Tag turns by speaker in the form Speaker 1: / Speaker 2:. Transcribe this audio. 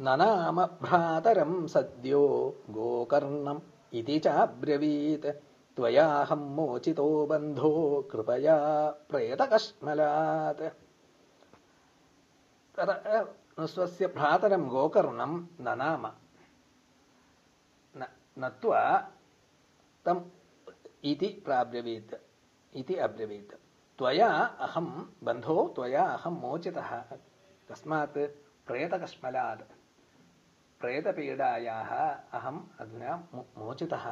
Speaker 1: ननाम भ्रातरम् सद्यो गोकर्णम् इति चाब्रवीत्। त्वयाहम् मोचितो बन्धो कृपया प्रेतकश्मलात् स्वस्य भ्रातरम् गोकर्णम् ननाम। नत्वा तम् इति प्राब्रवीत् इति अब्रवीत्। त्वया अहम् बन्धो त्वया अहम् मोचितः। कस्मात् प्रेतकश्मलात् प्रेतपीडायाः अहम् अधुना मोचितः